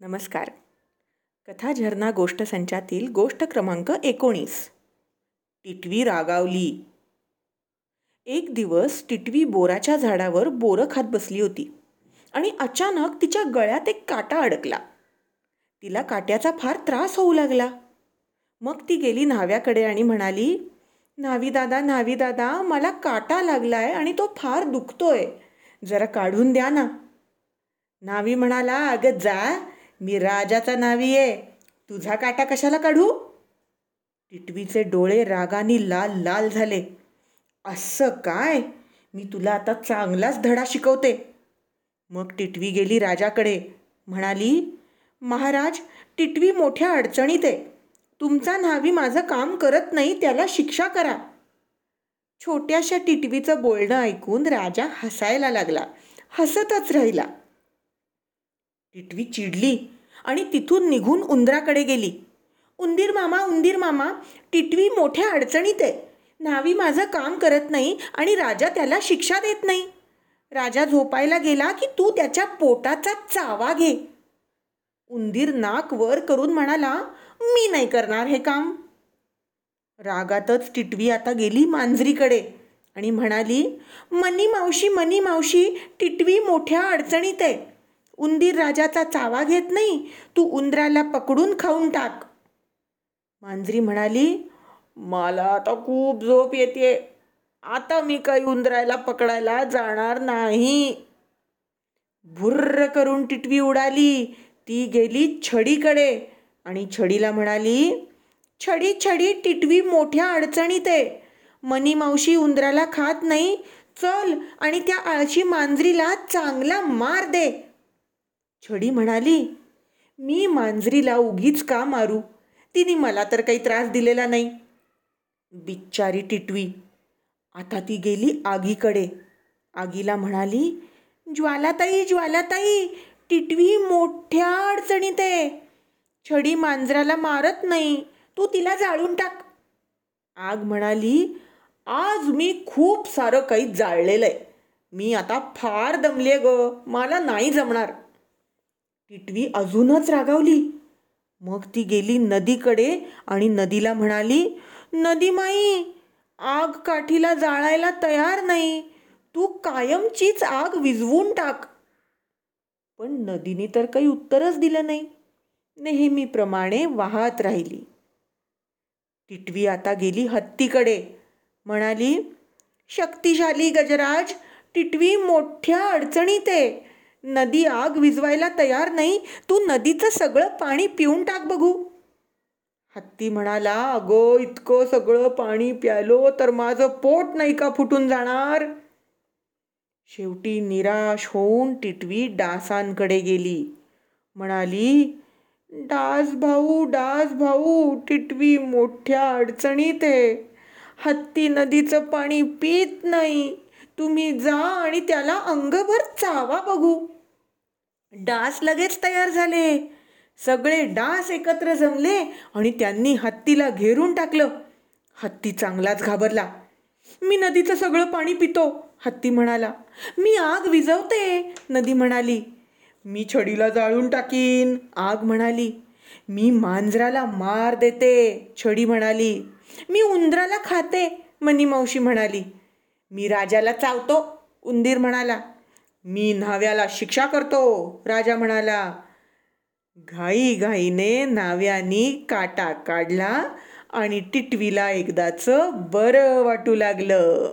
नमस्कार. कथा झरना गोष्ट संचातील गोष्ट क्रमांक एकोणीस. टिटवी रागावली. एक दिवस टिटवी बोराच्या झाडावर बोरं खात बसली होती आणि अचानक तिच्या गळ्यात एक काटा अडकला. तिला काट्याचा फार त्रास होऊ लागला. मग ती गेली न्हाव्याकडे आणि म्हणाली न्हावी दादा न्हावी दादा मला काटा लागलाय आणि तो फार दुखतोय. जरा काढून द्या ना. न्हावी म्हणाला अगं जा मी राजाचा नावी आहे तुझा काटा कशाला काढू? टिटवीचे डोळे रागाने लाल लाल झाले. असं काय? मी तुला आता चांगलाच धडा शिकवते. मग टिटवी गेली राजाकडे. म्हणाली महाराज टिटवी मोठ्या अडचणीत आहे. तुमचा न्हावी माझं काम करत नाही त्याला शिक्षा करा. छोट्याशा टिटवीचं बोलणं ऐकून राजा हसायला लागला. हसतच राहिला. टिटवी चिडली. आणि तिथून निघून उंदराकडे गेली. उंदीर मामा उंदीर मामा टिटवी मोठ्या अडचणीत आहे. न्हावी माझं काम करत नाही आणि राजा त्याला शिक्षा देत नाही. राजा झोपायला गेला की तू त्याच्या पोटाचा चावा घे. उंदीर नाक वर करून म्हणाला मी नाही करणार हे काम. रागातच टिटवी आता गेली मांजरीकडे आणि म्हणाली मनी मावशी मनी मावशी टिटवी मोठ्या अडचणीत आहे. उंदीर राजाचा चावा घेत नाही तू उंदराला पकडून खाऊन टाक. मांजरी म्हणाली मला आता खूप झोप येते आता मी काही उंदराला पकडायला जाणार नाही. भुर्र करून टिटवी उडाली. ती गेली छडीकडे आणि छडीला म्हणाली छडी छडी टिटवी मोठ्या अडचणीत आहे. मनी मावशी उंदराला खात नाही. चल आणि त्या आळशी मांजरीला चांगला मार दे. छडी म्हणाली मी मांजरीला उगीच का मारू? तिने मला तर काही त्रास दिलेला नाही. बिच्चारी टिटवी. आता ती गेली आगीकडे. आगीला म्हणाली ज्वालाताई ज्वालाताई टिटवी मोठ्या अडचणीत आहे. छडी मांजराला मारत नाही. तू तिला जाळून टाक. आग म्हणाली आज मी खूप सारं काही जाळलेलं आहे मी आता फार दमले ग. मला नाही जमणार. टिटवी अजूनच रागावली. मग ती गेली नदीकडे आणि नदीला म्हणाली नदी माई आग काठीला जाळायला तयार नाही. तू कायमचीच आग विझवून टाक. पण नदीने तर काही उत्तरच दिलं नाही. नेहमीप्रमाणे वाहत राहिली. टिटवी आता गेली हत्तीकडे. म्हणाली शक्तिशाली गजराज टिटवी मोठ्या अडचणीत आहे. नदी आग विझवायला तयार नाही तू नदीचं सगळं पाणी पिऊन टाक बघू. हत्ती म्हणाला अगो इतकं सगळं पाणी प्यालो तर माझं पोट नाही का फुटून जाणार? शेवटी निराश होऊन टिटवी डासांकडे गेली. म्हणाली डास भाऊ डास भाऊ टिटवी मोठ्या अडचणीत आहे. हत्ती नदीचं पाणी पित नाही. तुम्ही जा आणि त्याला अंगभर चावा बघू. डास लगेच तयार झाले. सगळे डास एकत्र जमले आणि त्यांनी हत्तीला घेरून टाकलं. हत्ती चांगलाच घाबरला. मी नदीचं सगळं पाणी पितो हत्ती म्हणाला. मी आग विझवते नदी म्हणाली. मी छडीला जाळून टाकीन आग म्हणाली. मी मांजराला मार देते छडी म्हणाली. मी उंदराला खाते मनी मावशी म्हणाली. मी राजाला चावतो उंदीर म्हणाला. मी न्हाव्याला शिक्षा करतो राजा म्हणाला. घाई घाईने न्हाव्यानी काटा काढला आणि टिटवीला एकदाचं बरं वाटू लागलं.